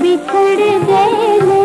बिखर गए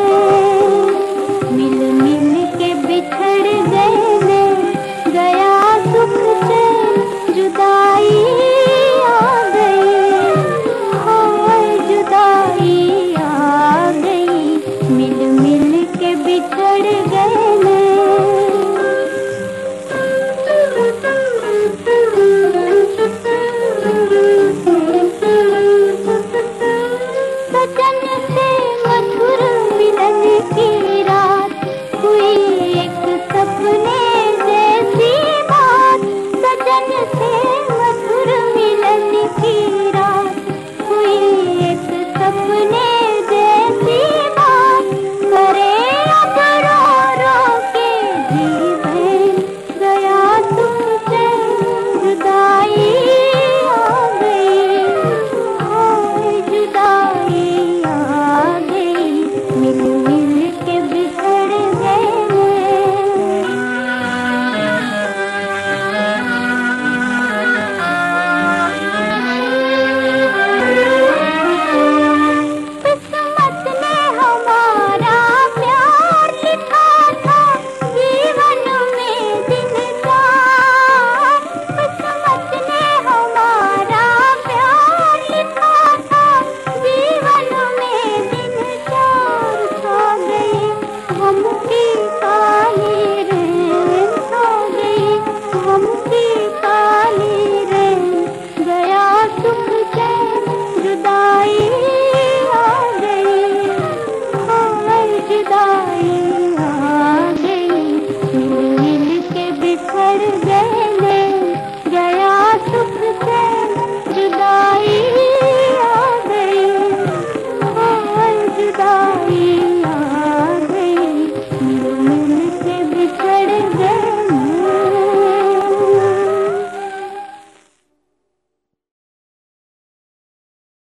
Kita.